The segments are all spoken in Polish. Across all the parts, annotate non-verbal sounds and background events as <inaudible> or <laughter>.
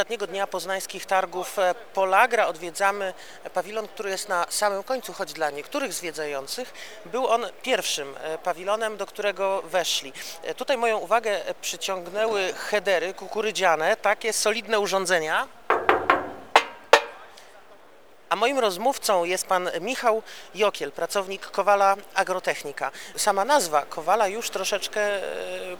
ostatniego dnia poznańskich targów e, Polagra odwiedzamy pawilon, który jest na samym końcu, choć dla niektórych zwiedzających był on pierwszym e, pawilonem, do którego weszli. E, Tutaj moją uwagę e, przyciągnęły headery kukurydziane, takie solidne urządzenia. A moim rozmówcą jest pan Michał Jokiel, pracownik Kowala Agrotechnika. Sama nazwa Kowala już troszeczkę e,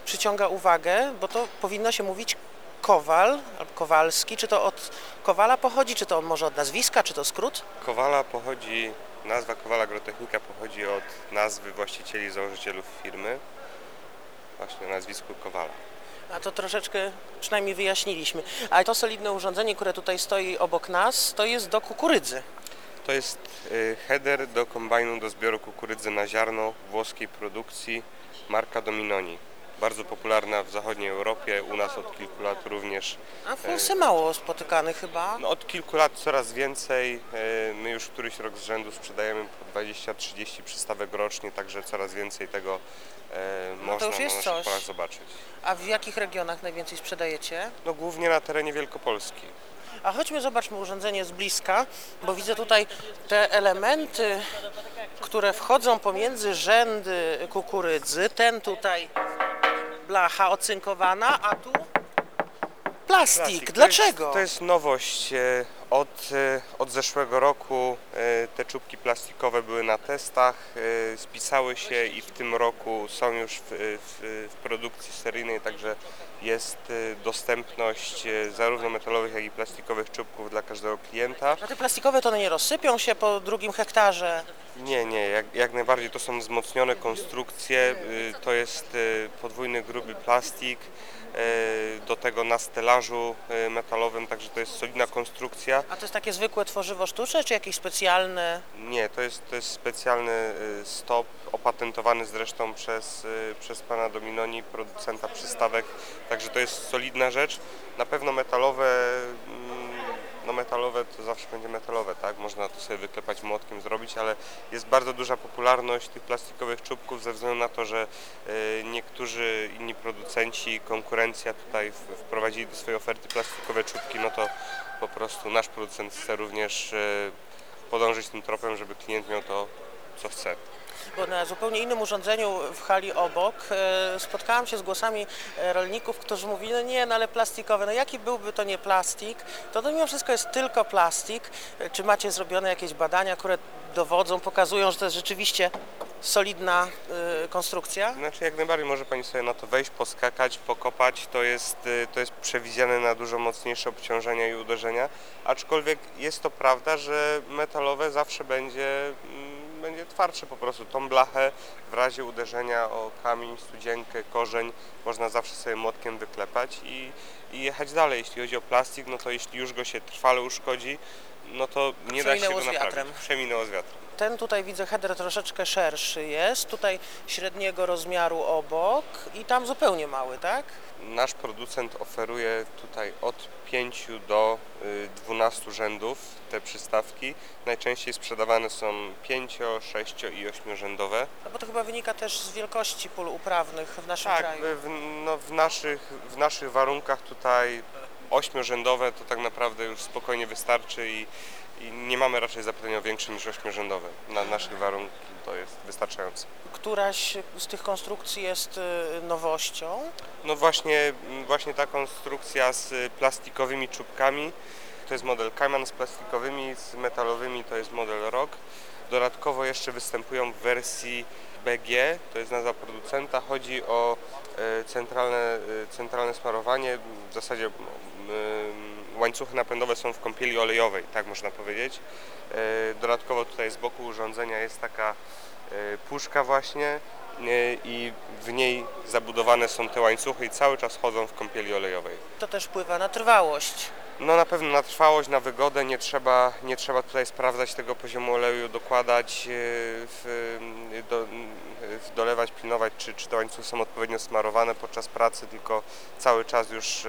przyciąga uwagę, bo to powinno się mówić Kowal albo Kowalski. Czy to od Kowala pochodzi, czy to może od nazwiska, czy to skrót? Kowala pochodzi, nazwa Kowala Agrotechnika pochodzi od nazwy właścicieli i założycielów firmy, właśnie o nazwisku Kowala. A to troszeczkę przynajmniej wyjaśniliśmy. A to solidne urządzenie, które tutaj stoi obok nas, to jest do kukurydzy. To jest y, header do kombajnu do zbioru kukurydzy na ziarno włoskiej produkcji, marka Dominoni. Bardzo popularna w zachodniej Europie, u nas od kilku lat również. A w Polsce mało spotykany chyba. No, od kilku lat coraz więcej. y, My już któryś rok z rzędu sprzedajemy po 20-30 przystawek rocznie, także coraz więcej tego y, można już jest na naszych zobaczyć. A w jakich regionach najwięcej sprzedajecie? No głównie na terenie Wielkopolski. A chodźmy, zobaczmy urządzenie z bliska, bo widzę tutaj te elementy, które wchodzą pomiędzy rzędy kukurydzy. Ten tutaj blacha ocynkowana, a tu plastik. Dlaczego? To jest, to jest nowość. e, Od, e, od zeszłego roku e, te czubki plastikowe były na testach, e, spisały się i w tym roku są już w, w, w produkcji seryjnej, także jest dostępność zarówno metalowych, jak i plastikowych czubków dla każdego klienta. A te plastikowe to one nie rozsypią się po drugim hektarze. Nie, nie, jak, jak najbardziej to są wzmocnione konstrukcje, to jest podwójny gruby plastik, do tego na stelażu metalowym, także to jest solidna konstrukcja. A to jest takie zwykłe tworzywo sztuczne, czy jakieś specjalne? Nie, to jest, to jest specjalny y, stop, opatentowany zresztą przez, y, przez pana Dominoni, producenta przystawek, także to jest solidna rzecz. Na pewno metalowe, mm, no metalowe to zawsze będzie metalowe, tak? Można to sobie wyklepać młotkiem, zrobić, ale jest bardzo duża popularność tych plastikowych czubków ze względu na to, że y, niektórzy inni producenci, konkurencja tutaj wprowadzili do swojej oferty plastikowe czubki, no to po prostu nasz producent chce również y, podążyć tym tropem, żeby klient miał to, co chce. Bo na zupełnie innym urządzeniu w hali obok e, spotkałam się z głosami e, rolników, którzy mówili, no nie, no ale plastikowe, no jaki byłby to nie plastik, to to mimo wszystko jest tylko plastik. E, Czy macie zrobione jakieś badania, które dowodzą, pokazują, że to jest rzeczywiście solidna e, konstrukcja? Znaczy jak najbardziej może Pani sobie na to wejść, poskakać, pokopać, to jest, y, to jest przewidziane na dużo mocniejsze obciążenia i uderzenia, aczkolwiek jest to prawda, że metalowe zawsze będzie, mm, będzie twardsze po prostu. Tą blachę w razie uderzenia o kamień, studzienkę, korzeń można zawsze sobie młotkiem wyklepać i, i jechać dalej. Jeśli chodzi o plastik, no to jeśli już go się trwale uszkodzi, no to nie da się go naprawić. wiatrem. Przeminęło z wiatrem. Ten tutaj widzę header troszeczkę szerszy jest, tutaj średniego rozmiaru obok i tam zupełnie mały, tak? Nasz producent oferuje tutaj od 5 do y, 12 rzędów te przystawki. Najczęściej sprzedawane są 5, 6 i 8 rzędowe. No bo to chyba wynika też z wielkości pól uprawnych w naszym Tak, kraju. w, no, w, naszych, w naszych warunkach tutaj 8 rzędowe to tak naprawdę już spokojnie wystarczy i, i nie mamy raczej zapytania o większe niż 8 rzędowe. Na naszych warunkach to jest wystarczające. Któraś z tych konstrukcji jest y, nowością. No właśnie, właśnie ta konstrukcja z plastikowymi czubkami, to jest model Cayman z plastikowymi, z metalowymi to jest model Rock. Dodatkowo jeszcze występują w wersji BG, to jest nazwa producenta. Chodzi o e, centralne, e, centralne smarowanie, w zasadzie m, łańcuchy napędowe są w kąpieli olejowej, tak można powiedzieć. E, Dodatkowo tutaj z boku urządzenia jest taka e, puszka właśnie e, i w niej zabudowane są te łańcuchy i cały czas chodzą w kąpieli olejowej. To też wpływa na trwałość. No na pewno na trwałość, na wygodę nie trzeba, nie trzeba tutaj sprawdzać tego poziomu oleju, dokładać, e, w, e, do, w dolewać, pilnować, czy, czy te łańcuchy są odpowiednio smarowane podczas pracy, tylko cały czas już,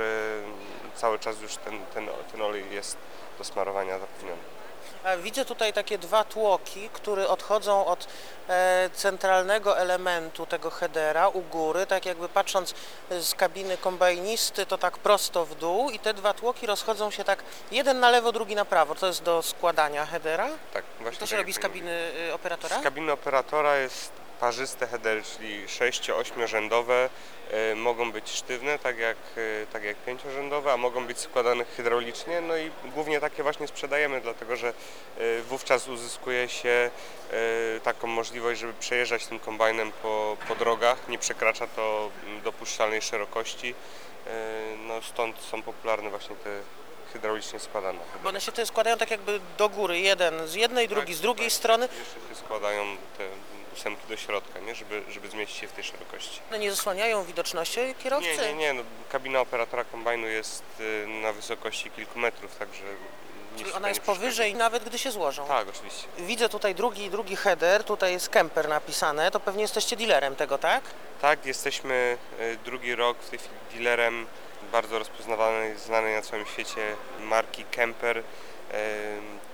cały czas już ten, ten, ten olej jest do smarowania zapewniony. A Widzę tutaj takie dwa tłoki, które odchodzą od e, centralnego elementu tego headera u góry, tak jakby patrząc z kabiny kombajnisty, to tak prosto w dół i te dwa tłoki rozchodzą się tak jeden na lewo, drugi na prawo. To jest do składania headera. Tak, właśnie To się tak robi z kabiny y, operatora? Z kabiny operatora jest parzyste headery, czyli 6-8 rzędowe. E, mogą być sztywne, tak jak, e, tak jak pięciorzędowe, a mogą być składane hydraulicznie. No i głównie takie właśnie sprzedajemy, dlatego że e, wówczas uzyskuje się taką możliwość, żeby przejeżdżać tym kombajnem po, po drogach. Nie przekracza to mm, dopuszczalnej szerokości. No stąd są popularne właśnie te hydraulicznie składane. Bo one się tutaj składają tak jakby do góry, jeden z jednej, drugi Tak, z drugiej tak. strony. Jeszcze się składają te ósemki do środka, nie? Żeby, żeby zmieścić się w tej szerokości. One nie zasłaniają widoczności kierowcy. Nie, nie, nie. No, kabina operatora kombajnu jest y, na wysokości kilku metrów, także Czyli ona jest powyżej nawet gdy się złożą. Tak, oczywiście. Widzę tutaj drugi, drugi header, tutaj jest Kemper napisane, to pewnie jesteście dealerem tego, tak? Tak, jesteśmy y, drugi rok w tej chwili dealerem bardzo rozpoznawanej, znanej na całym świecie marki Kemper,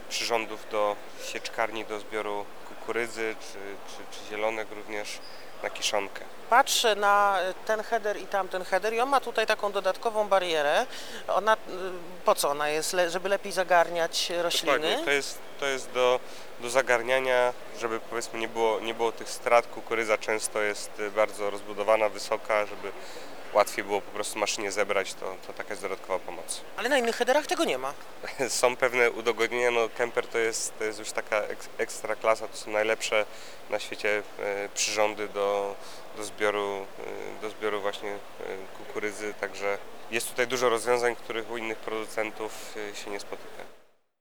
przyrządów do sieczkarni, do zbioru kukurydzy czy, czy, czy zielonek również na kiszonkę. Patrzę na ten header i tamten header i on ma tutaj taką dodatkową barierę. Ona, y, po co ona jest? Żeby lepiej zagarniać rośliny? Dokładnie, to jest, to jest do, do zagarniania, żeby powiedzmy nie było, nie było tych strat. Kukurydza często jest y, bardzo rozbudowana, wysoka, żeby łatwiej było po prostu maszynie zebrać, to, to taka jest dodatkowa pomoc. Ale na innych headerach tego nie ma. <laughs> Są pewne udogodnienia, no Kemper to jest, to jest już taka eks, ekstra klasa, to są najlepsze na świecie e, przyrządy do, do, zbioru, e, do zbioru właśnie e, kukurydzy, także jest tutaj dużo rozwiązań, których u innych producentów się nie spotyka.